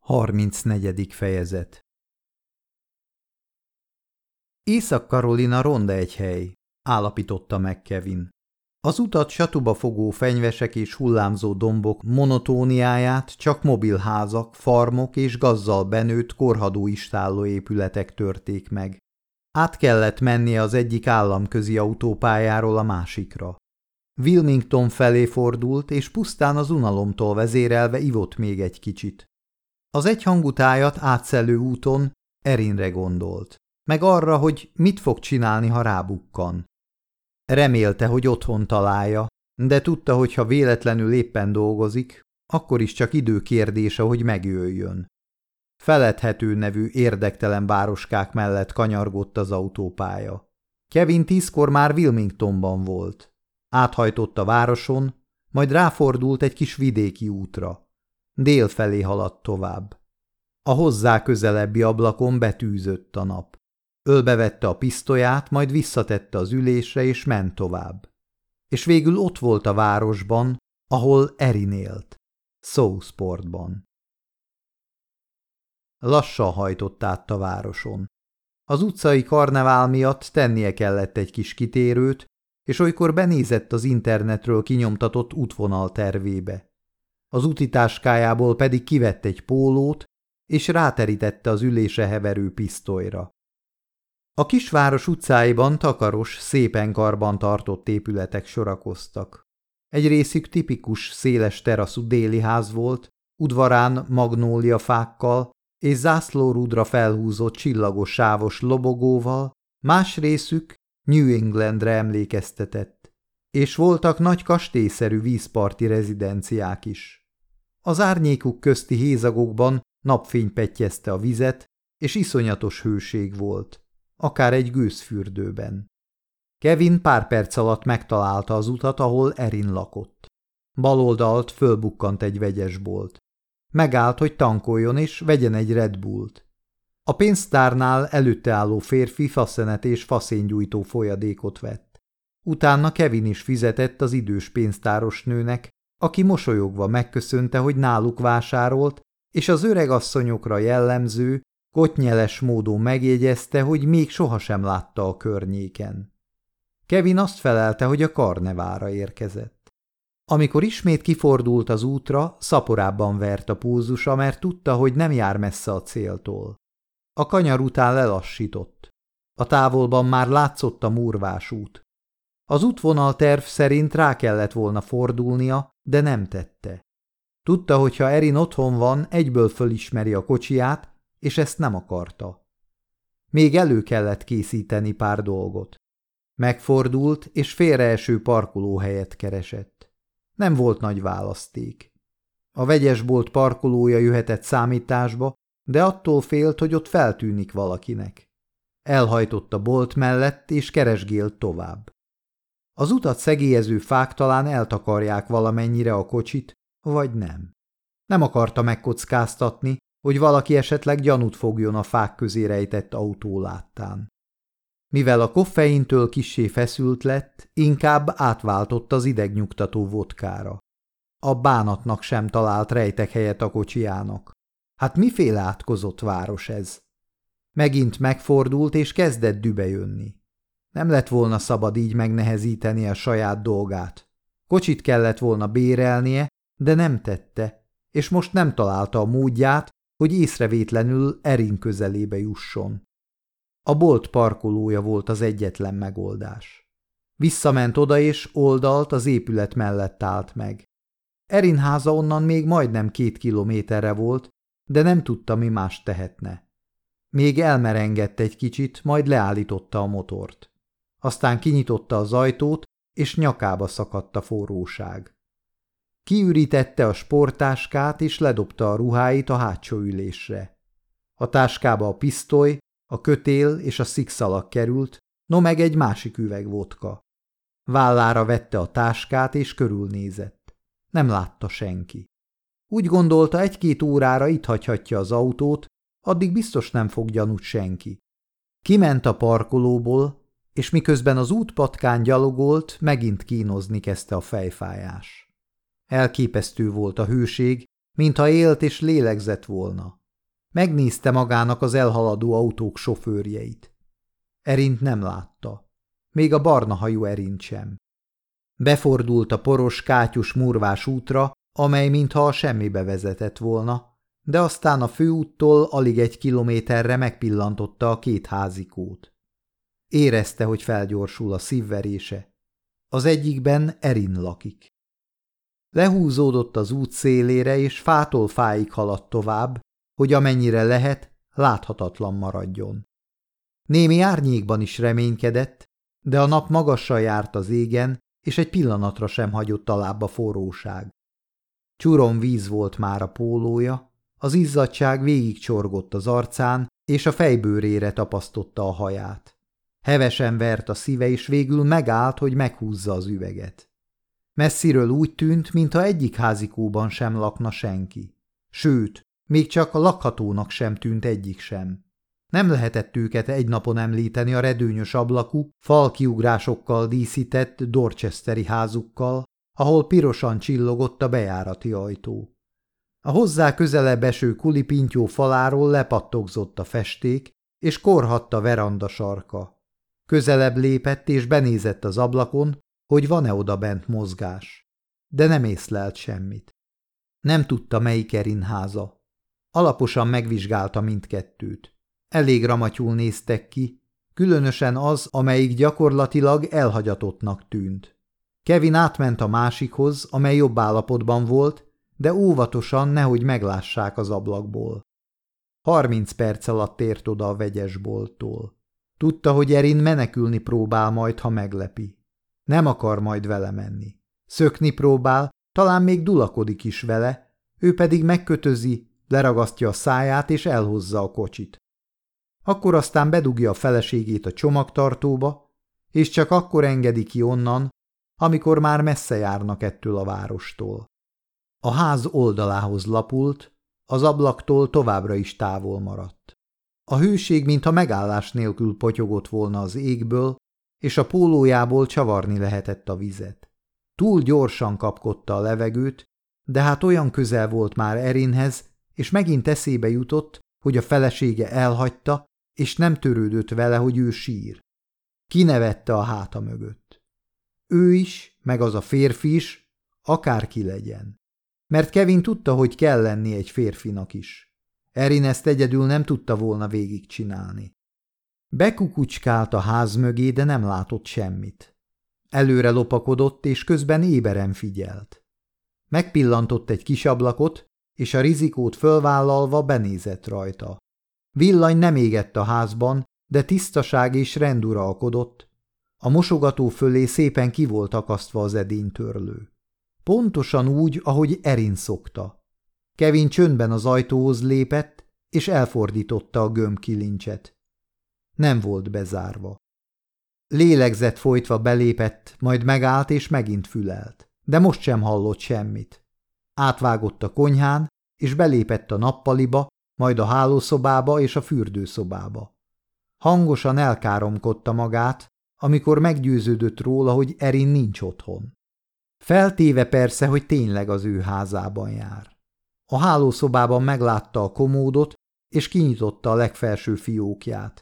34. fejezet Észak-Karolina ronda egy hely, állapította meg Kevin. Az utat satuba fogó fenyvesek és hullámzó dombok monotóniáját csak mobilházak, farmok és gazzal benőtt korhadó istálló épületek törték meg. Át kellett mennie az egyik államközi autópályáról a másikra. Wilmington felé fordult, és pusztán az unalomtól vezérelve ivott még egy kicsit. Az egyhangú tájat átszelő úton Erinre gondolt, meg arra, hogy mit fog csinálni, ha rábukkan. Remélte, hogy otthon találja, de tudta, hogy ha véletlenül éppen dolgozik, akkor is csak idő kérdése, hogy megjöjjön. Feledhető nevű érdektelen városkák mellett kanyargott az autópálya. Kevin tízkor már Wilmingtonban volt. Áthajtott a városon, majd ráfordult egy kis vidéki útra. Dél felé haladt tovább. A hozzá közelebbi ablakon betűzött a nap. Ölbevette a pisztolyát, majd visszatette az ülésre, és ment tovább. És végül ott volt a városban, ahol Erin élt. Lassan hajtott át a városon. Az utcai karnevál miatt tennie kellett egy kis kitérőt, és olykor benézett az internetről kinyomtatott útvonal tervébe. Az utitáskájából pedig kivett egy pólót, és ráterítette az ülése heverő pisztolyra. A kisváros utcáiban takaros, szépen karban tartott épületek sorakoztak. Egy részük tipikus, széles teraszú déli ház volt, udvarán magnóliafákkal és zászlórudra felhúzott csillagos sávos lobogóval, más részük New Englandre emlékeztetett, és voltak nagy kastélyszerű vízparti rezidenciák is. Az árnyékuk közti hézagokban napfény petjezte a vizet, és iszonyatos hőség volt, akár egy gőzfürdőben. Kevin pár perc alatt megtalálta az utat, ahol Erin lakott. Baloldalt fölbukkant egy vegyesbolt. Megállt, hogy tankoljon és vegyen egy Red Bullt. A pénztárnál előtte álló férfi faszenet és faszéngyújtó folyadékot vett. Utána Kevin is fizetett az idős pénztáros nőnek, aki mosolyogva megköszönte, hogy náluk vásárolt, és az öreg asszonyokra jellemző, kotnyeles módon megjegyezte, hogy még sohasem látta a környéken. Kevin azt felelte, hogy a karnevára érkezett. Amikor ismét kifordult az útra, szaporában vert a púzusa, mert tudta, hogy nem jár messze a céltól. A kanyar után lelassított. A távolban már látszott a murvás út. Az útvonal terv szerint rá kellett volna fordulnia, de nem tette. Tudta, hogy ha Erin otthon van, egyből fölismeri a kocsiját, és ezt nem akarta. Még elő kellett készíteni pár dolgot. Megfordult, és félreeső parkolóhelyet keresett. Nem volt nagy választék. A vegyesbolt parkolója jöhetett számításba, de attól félt, hogy ott feltűnik valakinek. Elhajtott a bolt mellett, és keresgélt tovább. Az utat szegélyező fák talán eltakarják valamennyire a kocsit, vagy nem. Nem akarta megkockáztatni, hogy valaki esetleg gyanút fogjon a fák közé rejtett autó láttán. Mivel a koffeintől kissé feszült lett, inkább átváltott az idegnyugtató vodkára. A bánatnak sem talált rejtek helyet a kocsiának. Hát miféle átkozott város ez? Megint megfordult és kezdett dübe jönni. Nem lett volna szabad így megnehezíteni a saját dolgát. Kocsit kellett volna bérelnie, de nem tette, és most nem találta a módját, hogy észrevétlenül Erin közelébe jusson. A bolt parkolója volt az egyetlen megoldás. Visszament oda és oldalt az épület mellett állt meg. Erin háza onnan még majdnem két kilométerre volt, de nem tudta, mi más tehetne. Még elmerengett egy kicsit, majd leállította a motort. Aztán kinyitotta az ajtót, és nyakába szakadt a forróság. Kiürítette a sportáskát, és ledobta a ruháit a hátsó ülésre. A táskába a pisztoly, a kötél és a szikszalak került, no meg egy másik üveg vodka. Vállára vette a táskát, és körülnézett. Nem látta senki. Úgy gondolta, egy-két órára itt hagyhatja az autót, addig biztos nem fog gyanút senki. Kiment a parkolóból, és miközben az útpatkán gyalogolt, megint kínozni kezdte a fejfájás. Elképesztő volt a hőség, mintha élt és lélegzett volna. Megnézte magának az elhaladó autók sofőrjeit. Erint nem látta. Még a barna hajú Erint sem. Befordult a poros, kátyus, murvás útra, amely mintha a semmibe vezetett volna, de aztán a főúttól alig egy kilométerre megpillantotta a két házikót. Érezte, hogy felgyorsul a szívverése. Az egyikben Erin lakik. Lehúzódott az út szélére, és fától fáig haladt tovább, hogy amennyire lehet, láthatatlan maradjon. Némi árnyékban is reménykedett, de a nap magassal járt az égen, és egy pillanatra sem hagyott a forróság. Csuron víz volt már a pólója, az izzadság végig csorgott az arcán, és a fejbőrére tapasztotta a haját. Hevesen vert a szíve, és végül megállt, hogy meghúzza az üveget. Messziről úgy tűnt, mintha egyik házikóban sem lakna senki. Sőt, még csak a lakhatónak sem tűnt egyik sem. Nem lehetett őket egy napon említeni a redőnyös ablakú, falkiugrásokkal díszített Dorchesteri házukkal, ahol pirosan csillogott a bejárati ajtó. A hozzá közelebb eső kulipintyó faláról lepattogzott a festék, és korhatta veranda sarka. Közelebb lépett és benézett az ablakon, hogy van-e oda bent mozgás. De nem észlelt semmit. Nem tudta, melyik Erin háza. Alaposan megvizsgálta mindkettőt. Elég ramatyul néztek ki, különösen az, amelyik gyakorlatilag elhagyatottnak tűnt. Kevin átment a másikhoz, amely jobb állapotban volt, de óvatosan, nehogy meglássák az ablakból. Harminc perc alatt ért oda a vegyesbolttól. Tudta, hogy Erin menekülni próbál majd, ha meglepi. Nem akar majd vele menni. Szökni próbál, talán még dulakodik is vele, ő pedig megkötözi, leragasztja a száját és elhozza a kocsit. Akkor aztán bedugja a feleségét a csomagtartóba, és csak akkor engedi ki onnan, amikor már messze járnak ettől a várostól. A ház oldalához lapult, az ablaktól továbbra is távol maradt. A hőség, mintha megállás nélkül potyogott volna az égből, és a pólójából csavarni lehetett a vizet. Túl gyorsan kapkodta a levegőt, de hát olyan közel volt már Erinhez, és megint eszébe jutott, hogy a felesége elhagyta, és nem törődött vele, hogy ő sír. Kinevette a háta mögött. Ő is, meg az a férfi is, akárki legyen. Mert Kevin tudta, hogy kell lenni egy férfinak is. Erin ezt egyedül nem tudta volna végigcsinálni. Bekukucskált a ház mögé, de nem látott semmit. Előre lopakodott, és közben éberen figyelt. Megpillantott egy kis ablakot, és a rizikót fölvállalva benézett rajta. Villany nem égett a házban, de tisztaság és rend uralkodott. A mosogató fölé szépen ki volt akasztva az edénytörlő. Pontosan úgy, ahogy Erin szokta. Kevin csöndben az ajtóhoz lépett, és elfordította a gömbkilincset. Nem volt bezárva. Lélegzett folytva belépett, majd megállt és megint fülelt, de most sem hallott semmit. Átvágott a konyhán, és belépett a nappaliba, majd a hálószobába és a fürdőszobába. Hangosan elkáromkodta magát, amikor meggyőződött róla, hogy Erin nincs otthon. Feltéve persze, hogy tényleg az ő házában jár. A hálószobában meglátta a komódot, és kinyitotta a legfelső fiókját.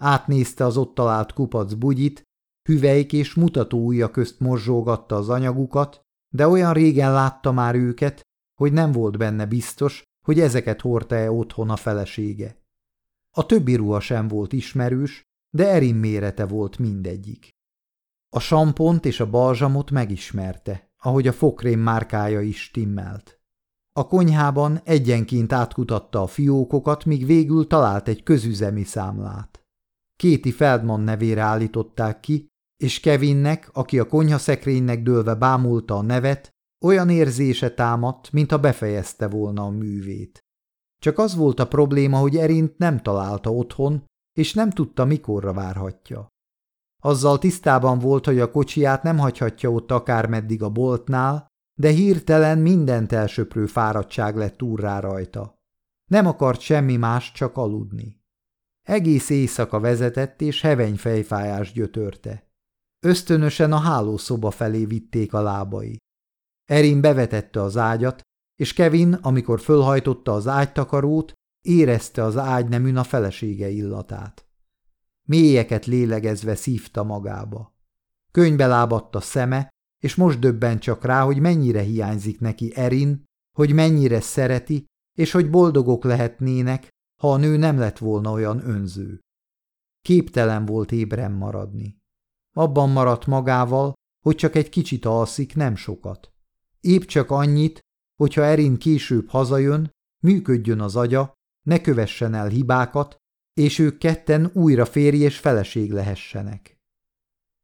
Átnézte az ott talált kupac bugyit, hüvelyk és mutató ujja közt morzsolgatta az anyagukat, de olyan régen látta már őket, hogy nem volt benne biztos, hogy ezeket hordta-e otthon a felesége. A többi ruha sem volt ismerős, de Erin mérete volt mindegyik. A sampont és a balzsamot megismerte, ahogy a fokrém márkája is stimmelt. A konyhában egyenként átkutatta a fiókokat, míg végül talált egy közüzemi számlát. Kéti Feldman nevére állították ki, és Kevinnek, aki a konyhaszekrénynek dőlve bámulta a nevet, olyan érzése támadt, mintha befejezte volna a művét. Csak az volt a probléma, hogy Erint nem találta otthon, és nem tudta, mikorra várhatja. Azzal tisztában volt, hogy a kocsiját nem hagyhatja ott akármeddig a boltnál, de hirtelen mindent elsöprő fáradtság lett úrrá rajta. Nem akart semmi más, csak aludni. Egész éjszaka vezetett, és heveny fejfájás gyötörte. Ösztönösen a hálószoba felé vitték a lábai. Erin bevetette az ágyat, és Kevin, amikor fölhajtotta az ágytakarót, érezte az ágyneműn a felesége illatát. Mélyeket lélegezve szívta magába. Könybe lábadt a szeme, és most döbben csak rá, hogy mennyire hiányzik neki Erin, hogy mennyire szereti, és hogy boldogok lehetnének, ha a nő nem lett volna olyan önző. Képtelen volt ébren maradni. Abban maradt magával, hogy csak egy kicsit alszik, nem sokat. Épp csak annyit, hogyha Erin később hazajön, működjön az agya, ne kövessen el hibákat, és ők ketten újra férj és feleség lehessenek.